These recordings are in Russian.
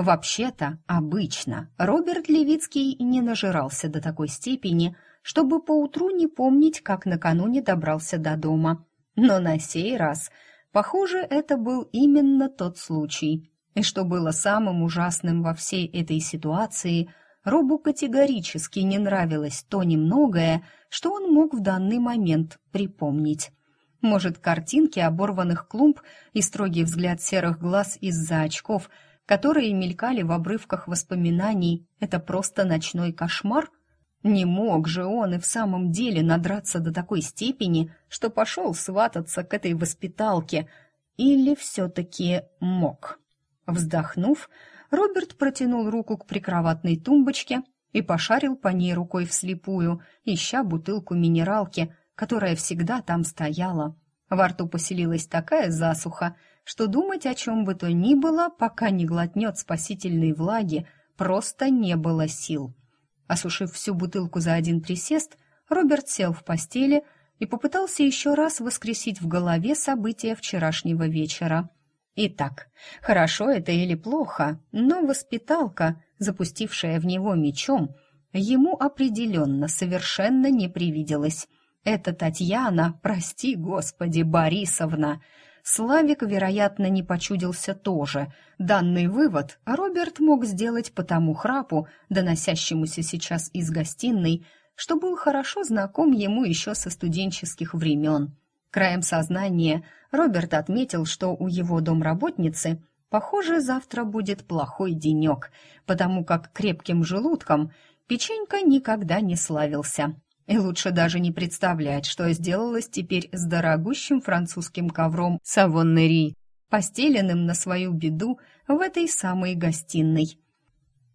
Вообще-то, обычно Роберт Левицкий не нажирался до такой степени, чтобы поутру не помнить, как накануне добрался до дома. Но на сей раз, похоже, это был именно тот случай. И что было самым ужасным во всей этой ситуации, Робу категорически не нравилось то немногое, что он мог в данный момент припомнить. Может, картинки оборванных клумб и строгий взгляд серых глаз из-за очков, которые мелькали в обрывках воспоминаний, это просто ночной кошмар? Не мог же он и в самом деле надраться до такой степени, что пошел свататься к этой воспиталке, или все-таки мог? Вздохнув, Роберт протянул руку к прикроватной тумбочке и пошарил по ней рукой вслепую, ища бутылку минералки, которая всегда там стояла. Во рту поселилась такая засуха, что думать о чем бы то ни было, пока не глотнет спасительной влаги, просто не было сил. Осушив всю бутылку за один присест, Роберт сел в постели и попытался еще раз воскресить в голове события вчерашнего вечера. Итак, хорошо это или плохо, но воспиталка, запустившая в него мечом, ему определенно совершенно не привиделась. Это Татьяна, прости господи, Борисовна. Славик, вероятно, не почудился тоже. Данный вывод Роберт мог сделать по тому храпу, доносящемуся сейчас из гостиной, что был хорошо знаком ему еще со студенческих времен. Краем сознания Роберт отметил, что у его домработницы, похоже, завтра будет плохой денек, потому как крепким желудком печенька никогда не славился. И лучше даже не представлять, что сделалось теперь с дорогущим французским ковром Савоннери, постеленным на свою беду в этой самой гостиной.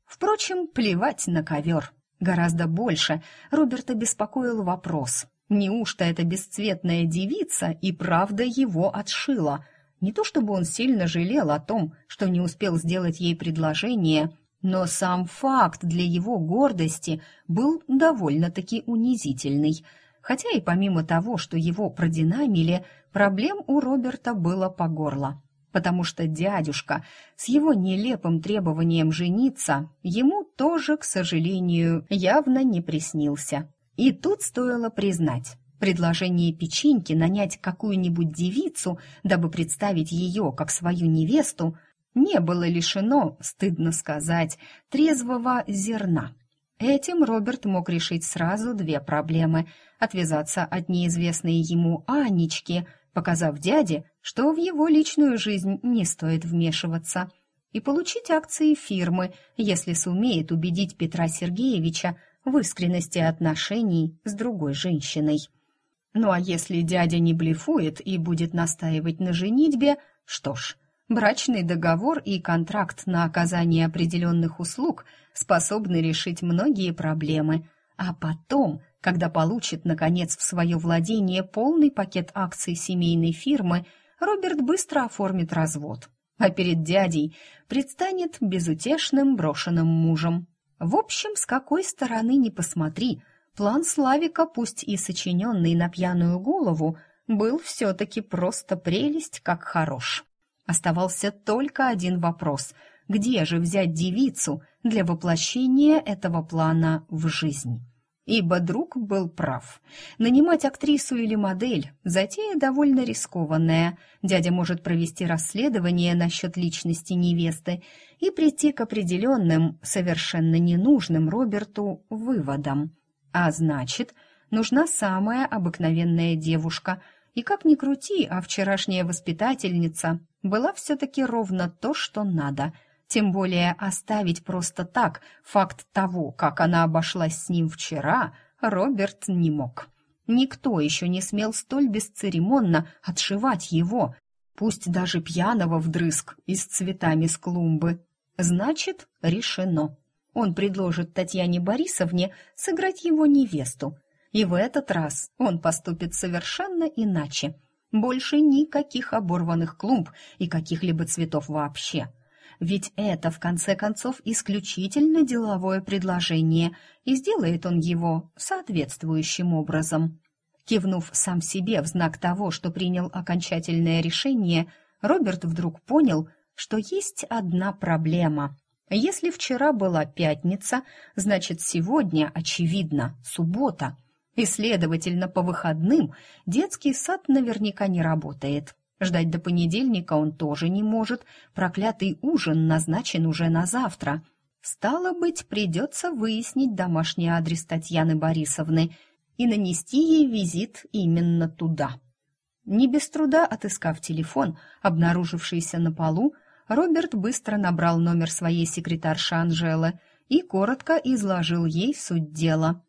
Впрочем, плевать на ковер. Гораздо больше Роберта беспокоил вопрос, Неужто эта бесцветная девица и правда его отшила? Не то чтобы он сильно жалел о том, что не успел сделать ей предложение, но сам факт для его гордости был довольно-таки унизительный. Хотя и помимо того, что его продинамили, проблем у Роберта было по горло. Потому что дядюшка с его нелепым требованием жениться ему тоже, к сожалению, явно не приснился. И тут стоило признать, предложение печеньки нанять какую-нибудь девицу, дабы представить ее как свою невесту, не было лишено, стыдно сказать, трезвого зерна. Этим Роберт мог решить сразу две проблемы — отвязаться от неизвестной ему Анечки, показав дяде, что в его личную жизнь не стоит вмешиваться, и получить акции фирмы, если сумеет убедить Петра Сергеевича в искренности отношений с другой женщиной. Ну а если дядя не блефует и будет настаивать на женитьбе, что ж, брачный договор и контракт на оказание определенных услуг способны решить многие проблемы, а потом, когда получит, наконец, в свое владение полный пакет акций семейной фирмы, Роберт быстро оформит развод, а перед дядей предстанет безутешным брошенным мужем. В общем, с какой стороны ни посмотри, план Славика, пусть и сочиненный на пьяную голову, был все-таки просто прелесть как хорош. Оставался только один вопрос — где же взять девицу для воплощения этого плана в жизнь? Ибо друг был прав. Нанимать актрису или модель – затея довольно рискованная. Дядя может провести расследование насчет личности невесты и прийти к определенным, совершенно ненужным Роберту выводам. А значит, нужна самая обыкновенная девушка. И как ни крути, а вчерашняя воспитательница была все-таки ровно то, что надо – тем более оставить просто так факт того, как она обошлась с ним вчера, Роберт не мог. Никто еще не смел столь бесцеремонно отшивать его, пусть даже пьяного вдрызг и с цветами с клумбы. Значит, решено. Он предложит Татьяне Борисовне сыграть его невесту. И в этот раз он поступит совершенно иначе. Больше никаких оборванных клумб и каких-либо цветов вообще ведь это, в конце концов, исключительно деловое предложение, и сделает он его соответствующим образом. Кивнув сам себе в знак того, что принял окончательное решение, Роберт вдруг понял, что есть одна проблема. Если вчера была пятница, значит, сегодня, очевидно, суббота. И, следовательно, по выходным детский сад наверняка не работает. Ждать до понедельника он тоже не может. Проклятый ужин назначен уже на завтра. Стало быть, придется выяснить домашний адрес Татьяны Борисовны и нанести ей визит именно туда. Не без труда отыскав телефон, обнаружившийся на полу, Роберт быстро набрал номер своей секретарши Анжелы и коротко изложил ей суть дела.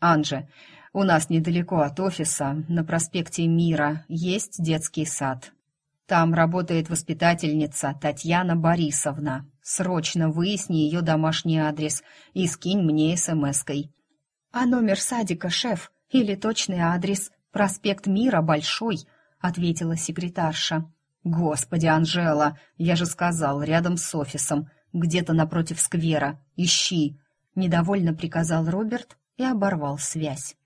«Анже, у нас недалеко от офиса, на проспекте Мира, есть детский сад. Там работает воспитательница Татьяна Борисовна. Срочно выясни ее домашний адрес и скинь мне смс-кой». «А номер садика, шеф, или точный адрес? Проспект Мира, Большой», — ответила секретарша. «Господи, Анжела, я же сказал, рядом с офисом, где-то напротив сквера. Ищи!» Недовольно приказал Роберт и оборвал связь.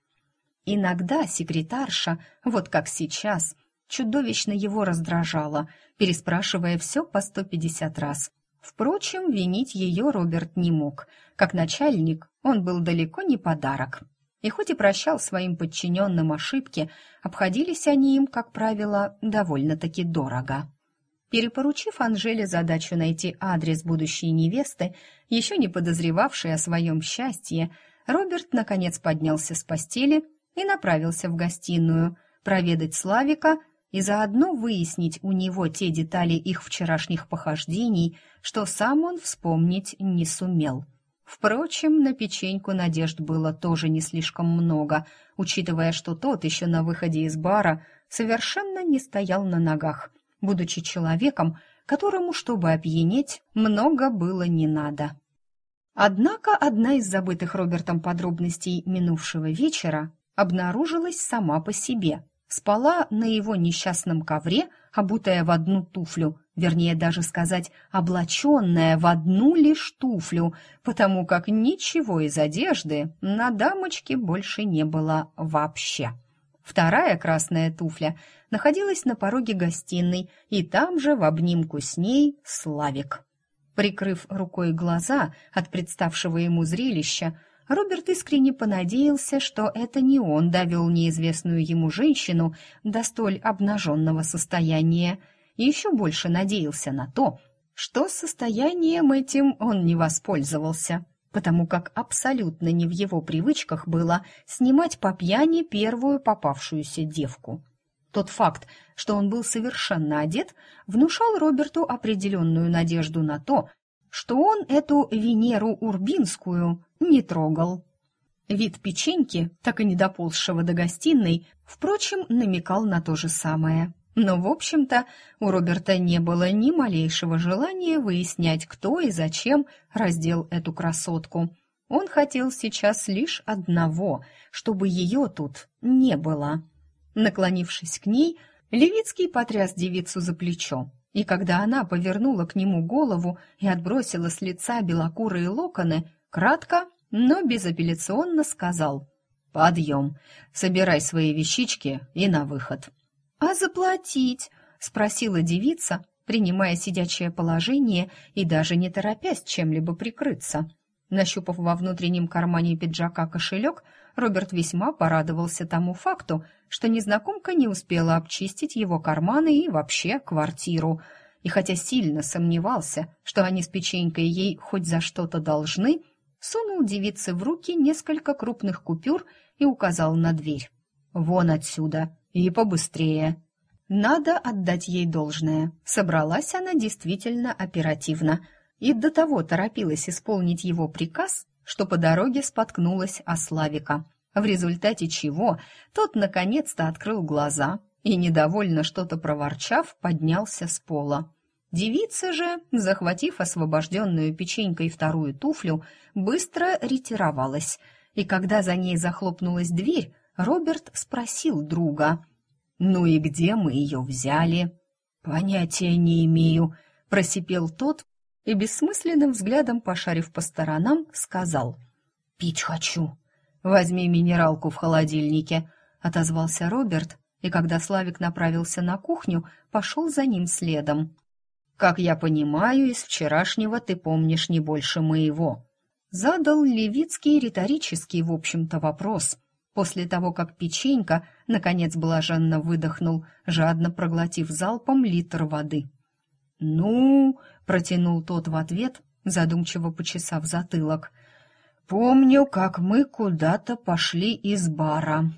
Иногда секретарша, вот как сейчас, чудовищно его раздражала, переспрашивая все по сто пятьдесят раз. Впрочем, винить ее Роберт не мог. Как начальник он был далеко не подарок. И хоть и прощал своим подчиненным ошибки, обходились они им, как правило, довольно-таки дорого. Перепоручив Анжеле задачу найти адрес будущей невесты, еще не подозревавшей о своем счастье, Роберт наконец поднялся с постели и направился в гостиную проведать Славика и заодно выяснить у него те детали их вчерашних похождений, что сам он вспомнить не сумел. Впрочем, на печеньку надежд было тоже не слишком много, учитывая, что тот еще на выходе из бара совершенно не стоял на ногах, будучи человеком, которому, чтобы опьянеть, много было не надо. Однако одна из забытых Робертом подробностей минувшего вечера обнаружилась сама по себе. Спала на его несчастном ковре, обутая в одну туфлю, вернее даже сказать, облаченная в одну лишь туфлю, потому как ничего из одежды на дамочке больше не было вообще. Вторая красная туфля находилась на пороге гостиной, и там же в обнимку с ней Славик. Прикрыв рукой глаза от представшего ему зрелища, Роберт искренне понадеялся, что это не он довел неизвестную ему женщину до столь обнаженного состояния, и еще больше надеялся на то, что состоянием этим он не воспользовался, потому как абсолютно не в его привычках было снимать по пьяни первую попавшуюся девку. Тот факт, что он был совершенно одет, внушал Роберту определенную надежду на то, что он эту Венеру Урбинскую не трогал. Вид печеньки, так и не доползшего до гостиной, впрочем, намекал на то же самое. Но, в общем-то, у Роберта не было ни малейшего желания выяснять, кто и зачем раздел эту красотку. Он хотел сейчас лишь одного, чтобы ее тут не было. Наклонившись к ней, Левицкий потряс девицу за плечо и когда она повернула к нему голову и отбросила с лица белокурые локоны, кратко, но безапелляционно сказал «Подъем, собирай свои вещички и на выход». «А заплатить?» — спросила девица, принимая сидячее положение и даже не торопясь чем-либо прикрыться. Нащупав во внутреннем кармане пиджака кошелек, Роберт весьма порадовался тому факту, что незнакомка не успела обчистить его карманы и вообще квартиру. И хотя сильно сомневался, что они с печенькой ей хоть за что-то должны, сунул девице в руки несколько крупных купюр и указал на дверь. «Вон отсюда! И побыстрее!» Надо отдать ей должное. Собралась она действительно оперативно и до того торопилась исполнить его приказ, что по дороге споткнулась о Славика, в результате чего тот наконец-то открыл глаза и, недовольно что-то проворчав, поднялся с пола. Девица же, захватив освобожденную печенькой вторую туфлю, быстро ретировалась, и когда за ней захлопнулась дверь, Роберт спросил друга, «Ну и где мы ее взяли?» «Понятия не имею», — просипел тот, и бессмысленным взглядом, пошарив по сторонам, сказал «Пить хочу». «Возьми минералку в холодильнике», — отозвался Роберт, и когда Славик направился на кухню, пошел за ним следом. Как я понимаю, из вчерашнего ты помнишь не больше моего. Задал Левицкий риторический, в общем-то, вопрос, после того, как печенька, наконец, блаженно выдохнул, жадно проглотив залпом литр воды. «Ну...» — протянул тот в ответ, задумчиво почесав затылок. «Помню, как мы куда-то пошли из бара.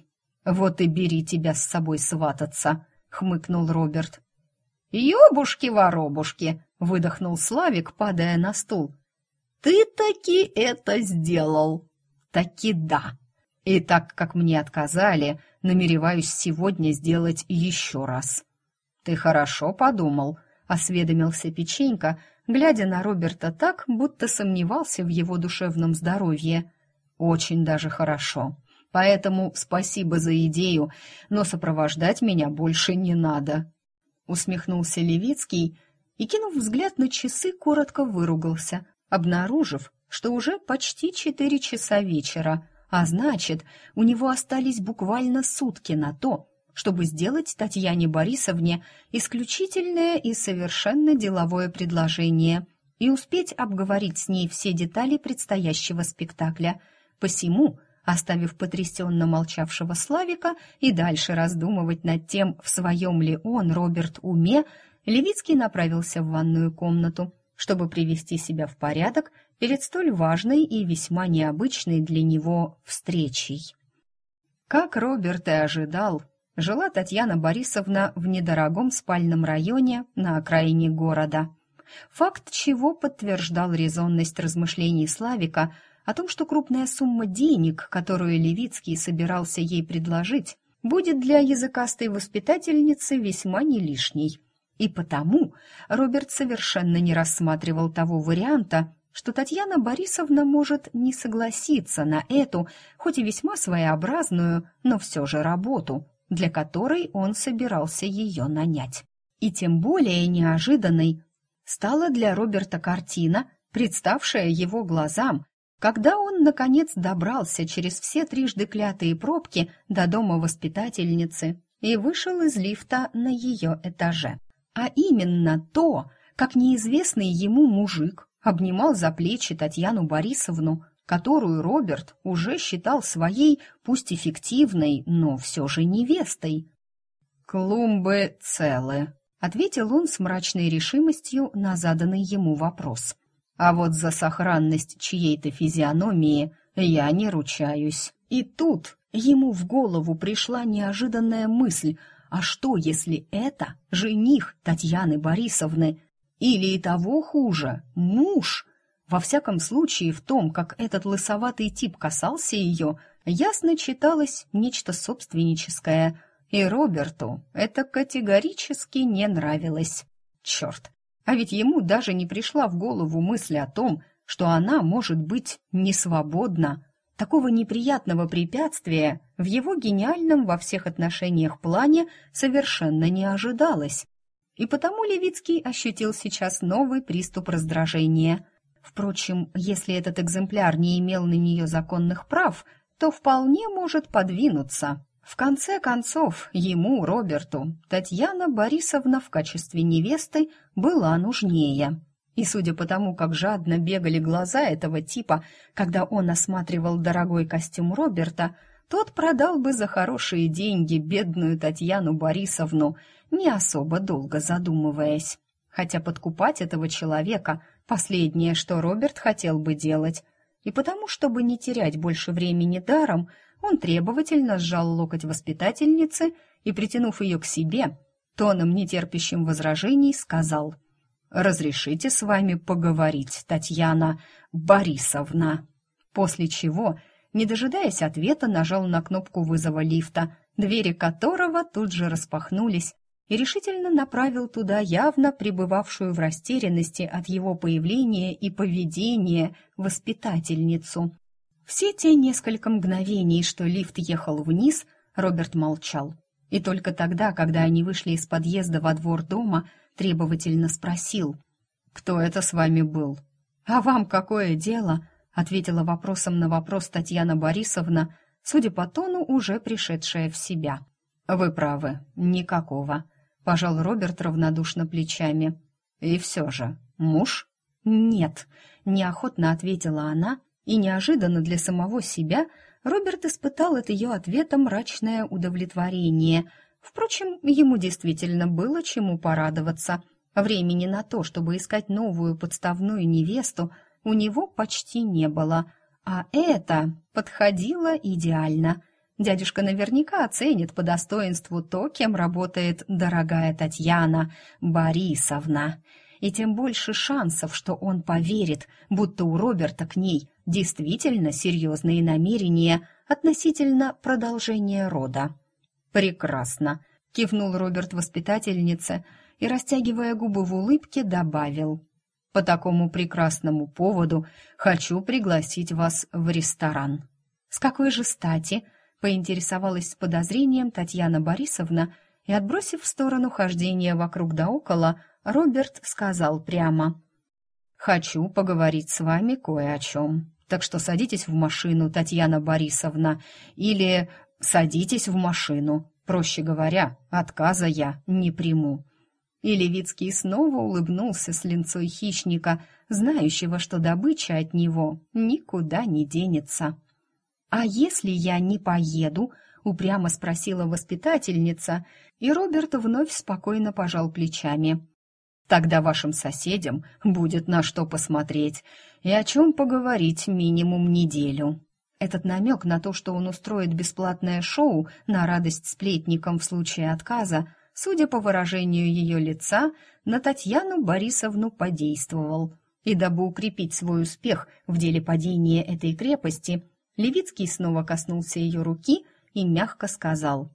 Вот и бери тебя с собой свататься», — хмыкнул Роберт. «Ёбушки-воробушки!» — выдохнул Славик, падая на стул. «Ты таки это сделал!» «Таки да!» И так как мне отказали, намереваюсь сегодня сделать еще раз. Ты хорошо подумал, осведомился Печенька, глядя на Роберта так, будто сомневался в его душевном здоровье. Очень даже хорошо. Поэтому спасибо за идею, но сопровождать меня больше не надо. Усмехнулся Левицкий и, кинув взгляд на часы, коротко выругался, обнаружив, что уже почти четыре часа вечера — а значит, у него остались буквально сутки на то, чтобы сделать Татьяне Борисовне исключительное и совершенно деловое предложение и успеть обговорить с ней все детали предстоящего спектакля. Посему, оставив потрясенно молчавшего Славика и дальше раздумывать над тем, в своем ли он, Роберт, уме, Левицкий направился в ванную комнату, чтобы привести себя в порядок перед столь важной и весьма необычной для него встречей. Как Роберт и ожидал, жила Татьяна Борисовна в недорогом спальном районе на окраине города. Факт чего подтверждал резонность размышлений Славика о том, что крупная сумма денег, которую Левицкий собирался ей предложить, будет для языкастой воспитательницы весьма не лишней. И потому Роберт совершенно не рассматривал того варианта, что Татьяна Борисовна может не согласиться на эту, хоть и весьма своеобразную, но все же работу, для которой он собирался ее нанять. И тем более неожиданной стала для Роберта картина, представшая его глазам, когда он, наконец, добрался через все трижды клятые пробки до дома воспитательницы и вышел из лифта на ее этаже. А именно то, как неизвестный ему мужик обнимал за плечи Татьяну Борисовну, которую Роберт уже считал своей, пусть эффективной, но все же невестой. «Клумбы целы», — ответил он с мрачной решимостью на заданный ему вопрос. «А вот за сохранность чьей-то физиономии я не ручаюсь». И тут ему в голову пришла неожиданная мысль, а что, если это жених Татьяны Борисовны, или и того хуже, муж. Во всяком случае, в том, как этот лысоватый тип касался ее, ясно читалось нечто собственническое, и Роберту это категорически не нравилось. Черт, а ведь ему даже не пришла в голову мысль о том, что она может быть не свободна. Такого неприятного препятствия в его гениальном во всех отношениях плане совершенно не ожидалось и потому Левицкий ощутил сейчас новый приступ раздражения. Впрочем, если этот экземпляр не имел на нее законных прав, то вполне может подвинуться. В конце концов, ему, Роберту, Татьяна Борисовна в качестве невесты была нужнее. И судя по тому, как жадно бегали глаза этого типа, когда он осматривал дорогой костюм Роберта, тот продал бы за хорошие деньги бедную Татьяну Борисовну, не особо долго задумываясь. Хотя подкупать этого человека — последнее, что Роберт хотел бы делать. И потому, чтобы не терять больше времени даром, он требовательно сжал локоть воспитательницы и, притянув ее к себе, тоном нетерпящим возражений сказал «Разрешите с вами поговорить, Татьяна Борисовна?» После чего не дожидаясь ответа, нажал на кнопку вызова лифта, двери которого тут же распахнулись, и решительно направил туда явно пребывавшую в растерянности от его появления и поведения воспитательницу. Все те несколько мгновений, что лифт ехал вниз, Роберт молчал. И только тогда, когда они вышли из подъезда во двор дома, требовательно спросил, «Кто это с вами был?» «А вам какое дело?» ответила вопросом на вопрос Татьяна Борисовна, судя по тону, уже пришедшая в себя. Вы правы, никакого, пожал Роберт равнодушно плечами. И все же, муж? Нет, неохотно ответила она, и неожиданно для самого себя Роберт испытал от ее ответа мрачное удовлетворение. Впрочем, ему действительно было чему порадоваться. Времени на то, чтобы искать новую подставную невесту, у него почти не было. А это подходило идеально. Дядюшка наверняка оценит по достоинству то, кем работает дорогая Татьяна Борисовна. И тем больше шансов, что он поверит, будто у Роберта к ней действительно серьезные намерения относительно продолжения рода. «Прекрасно!» — кивнул Роберт воспитательнице и, растягивая губы в улыбке, добавил. «По такому прекрасному поводу хочу пригласить вас в ресторан». «С какой же стати?» Поинтересовалась с подозрением Татьяна Борисовна, и, отбросив в сторону хождения вокруг да около, Роберт сказал прямо. «Хочу поговорить с вами кое о чем. Так что садитесь в машину, Татьяна Борисовна, или садитесь в машину. Проще говоря, отказа я не приму». И Левицкий снова улыбнулся с линцой хищника, знающего, что добыча от него никуда не денется. «А если я не поеду?» — упрямо спросила воспитательница, и Роберт вновь спокойно пожал плечами. «Тогда вашим соседям будет на что посмотреть и о чем поговорить минимум неделю». Этот намек на то, что он устроит бесплатное шоу на радость сплетникам в случае отказа, судя по выражению ее лица, на Татьяну Борисовну подействовал. И дабы укрепить свой успех в деле падения этой крепости – Левицкий снова коснулся ее руки и мягко сказал.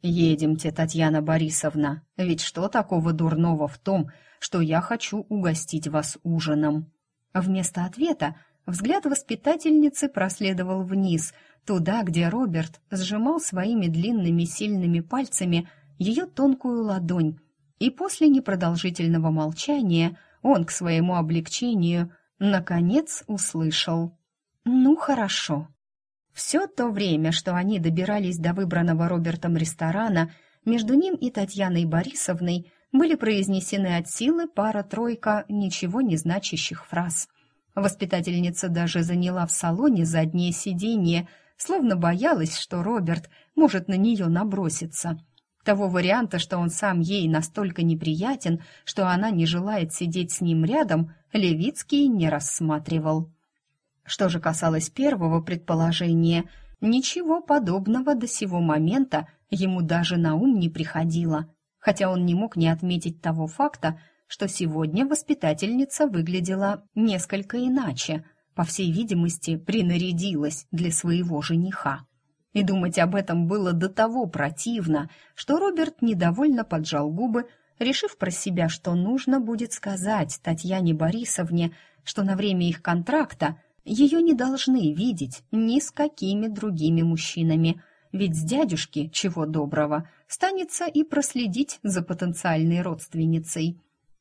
«Едемте, Татьяна Борисовна, ведь что такого дурного в том, что я хочу угостить вас ужином?» Вместо ответа взгляд воспитательницы проследовал вниз, туда, где Роберт сжимал своими длинными сильными пальцами ее тонкую ладонь, и после непродолжительного молчания он к своему облегчению наконец услышал «Ну, хорошо». Все то время, что они добирались до выбранного Робертом ресторана, между ним и Татьяной Борисовной были произнесены от силы пара-тройка ничего не значащих фраз. Воспитательница даже заняла в салоне заднее сиденье, словно боялась, что Роберт может на нее наброситься. Того варианта, что он сам ей настолько неприятен, что она не желает сидеть с ним рядом, Левицкий не рассматривал. Что же касалось первого предположения, ничего подобного до сего момента ему даже на ум не приходило, хотя он не мог не отметить того факта, что сегодня воспитательница выглядела несколько иначе, по всей видимости, принарядилась для своего жениха. И думать об этом было до того противно, что Роберт недовольно поджал губы, решив про себя, что нужно будет сказать Татьяне Борисовне, что на время их контракта ее не должны видеть ни с какими другими мужчинами, ведь с дядюшки, чего доброго, станется и проследить за потенциальной родственницей.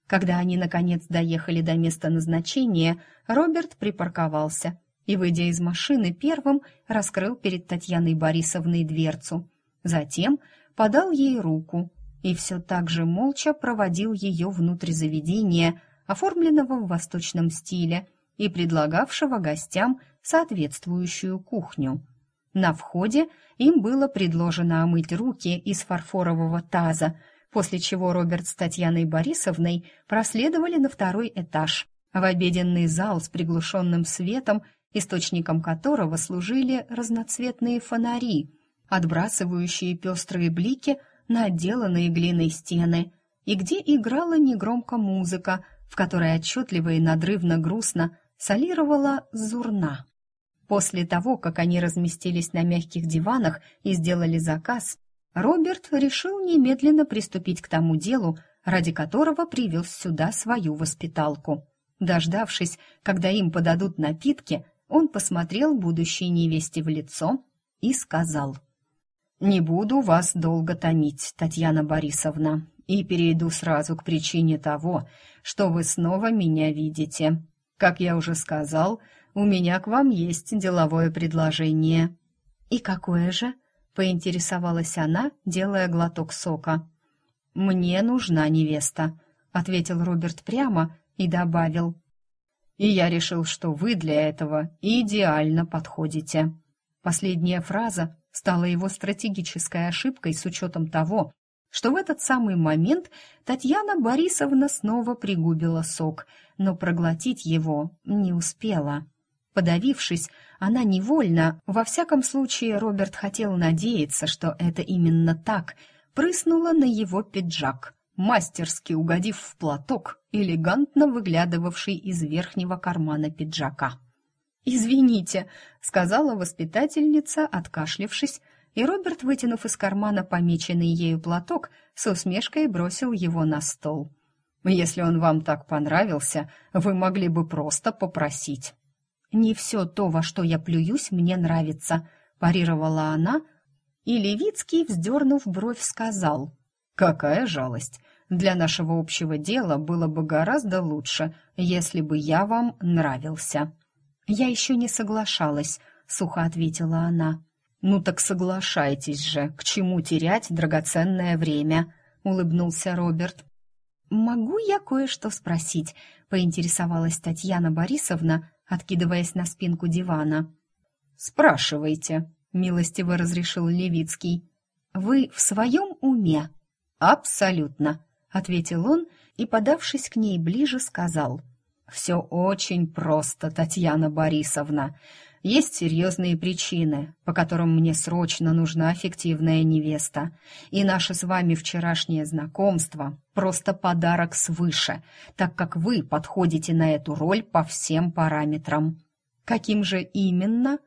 Когда они, наконец, доехали до места назначения, Роберт припарковался и, выйдя из машины, первым раскрыл перед Татьяной Борисовной дверцу. Затем подал ей руку и все так же молча проводил ее внутрь заведения, оформленного в восточном стиле – и предлагавшего гостям соответствующую кухню. На входе им было предложено омыть руки из фарфорового таза, после чего Роберт с Татьяной Борисовной проследовали на второй этаж, в обеденный зал с приглушенным светом, источником которого служили разноцветные фонари, отбрасывающие пестрые блики на отделанные глиной стены, и где играла негромко музыка, в которой отчетливо и надрывно грустно солировала Зурна. После того, как они разместились на мягких диванах и сделали заказ, Роберт решил немедленно приступить к тому делу, ради которого привез сюда свою воспиталку. Дождавшись, когда им подадут напитки, он посмотрел будущей невесте в лицо и сказал «Не буду вас долго томить, Татьяна Борисовна, и перейду сразу к причине того, что вы снова меня видите. Как я уже сказал, у меня к вам есть деловое предложение». «И какое же?» — поинтересовалась она, делая глоток сока. «Мне нужна невеста», — ответил Роберт прямо и добавил. И я решил, что вы для этого идеально подходите. Последняя фраза стала его стратегической ошибкой с учетом того, что в этот самый момент Татьяна Борисовна снова пригубила сок, но проглотить его не успела. Подавившись, она невольно, во всяком случае Роберт хотел надеяться, что это именно так, прыснула на его пиджак, мастерски угодив в платок, элегантно выглядывавший из верхнего кармана пиджака. «Извините», — сказала воспитательница, откашлившись, и Роберт, вытянув из кармана помеченный ею платок, с усмешкой бросил его на стол. «Если он вам так понравился, вы могли бы просто попросить». «Не все то, во что я плююсь, мне нравится», — парировала она, и Левицкий, вздернув бровь, сказал. «Какая жалость! Для нашего общего дела было бы гораздо лучше, если бы я вам нравился». «Я еще не соглашалась», — сухо ответила она. «Ну так соглашайтесь же, к чему терять драгоценное время?» — улыбнулся Роберт. «Могу я кое-что спросить?» — поинтересовалась Татьяна Борисовна, откидываясь на спинку дивана. «Спрашивайте», — милостиво разрешил Левицкий. «Вы в своем уме?» «Абсолютно», — ответил он и, подавшись к ней ближе, сказал. «Все очень просто, Татьяна Борисовна. Есть серьезные причины, по которым мне срочно нужна фиктивная невеста. И наше с вами вчерашнее знакомство — просто подарок свыше, так как вы подходите на эту роль по всем параметрам. Каким же именно?»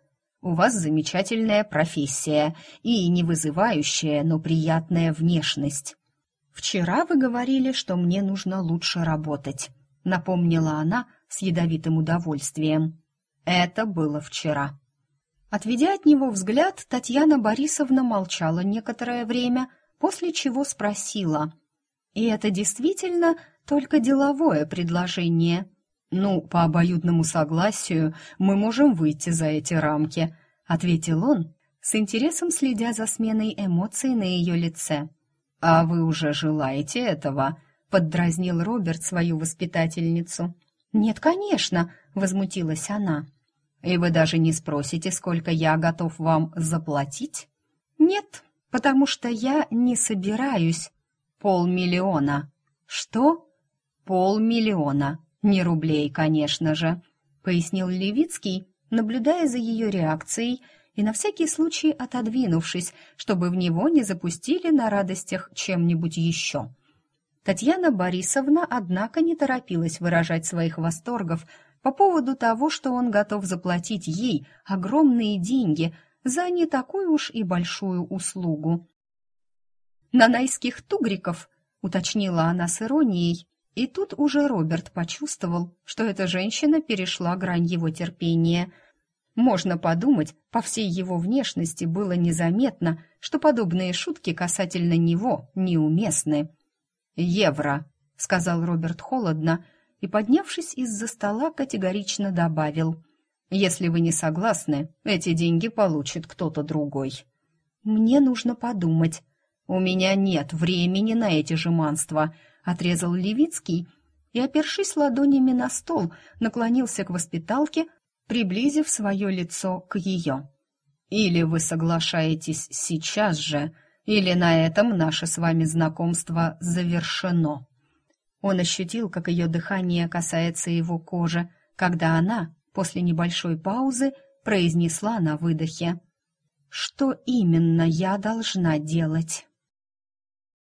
У вас замечательная профессия и не вызывающая, но приятная внешность. Вчера вы говорили, что мне нужно лучше работать, напомнила она с ядовитым удовольствием. Это было вчера. Отведя от него взгляд, Татьяна Борисовна молчала некоторое время, после чего спросила: "И это действительно только деловое предложение?" «Ну, по обоюдному согласию мы можем выйти за эти рамки», — ответил он, с интересом следя за сменой эмоций на ее лице. «А вы уже желаете этого?» — поддразнил Роберт свою воспитательницу. «Нет, конечно», — возмутилась она. «И вы даже не спросите, сколько я готов вам заплатить?» «Нет, потому что я не собираюсь». «Полмиллиона». «Что?» «Полмиллиона. Не рублей, конечно же», — пояснил Левицкий, наблюдая за ее реакцией и на всякий случай отодвинувшись, чтобы в него не запустили на радостях чем-нибудь еще. Татьяна Борисовна, однако, не торопилась выражать своих восторгов по поводу того, что он готов заплатить ей огромные деньги за не такую уж и большую услугу. «Нанайских тугриков», — уточнила она с иронией, и тут уже Роберт почувствовал, что эта женщина перешла грань его терпения — можно подумать, по всей его внешности было незаметно, что подобные шутки касательно него неуместны. «Евро», — сказал Роберт холодно и, поднявшись из-за стола, категорично добавил. «Если вы не согласны, эти деньги получит кто-то другой». «Мне нужно подумать». «У меня нет времени на эти жеманства», — отрезал Левицкий и, опершись ладонями на стол, наклонился к воспиталке, приблизив свое лицо к ее. «Или вы соглашаетесь сейчас же, или на этом наше с вами знакомство завершено». Он ощутил, как ее дыхание касается его кожи, когда она, после небольшой паузы, произнесла на выдохе. «Что именно я должна делать?»